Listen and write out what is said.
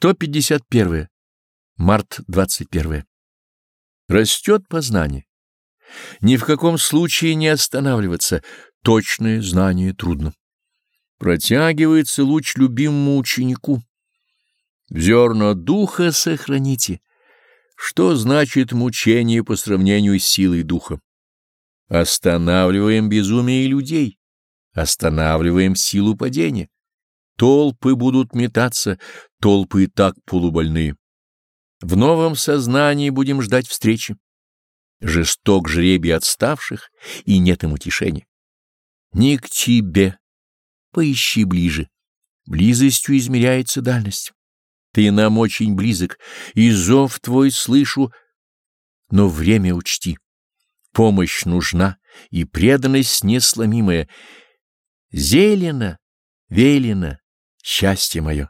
151. Март 21. Растет познание. Ни в каком случае не останавливаться, точное знание трудно. Протягивается луч любимому ученику. Зерна духа сохраните. Что значит мучение по сравнению с силой духа? Останавливаем безумие людей, останавливаем силу падения. Толпы будут метаться, толпы и так полубольные. В новом сознании будем ждать встречи. Жесток жребий отставших, и нет им утешения. Не к тебе, поищи ближе. Близостью измеряется дальность. Ты нам очень близок, и зов твой слышу, но время учти. Помощь нужна, и преданность несломимая. Зелено, велено, счастье мое.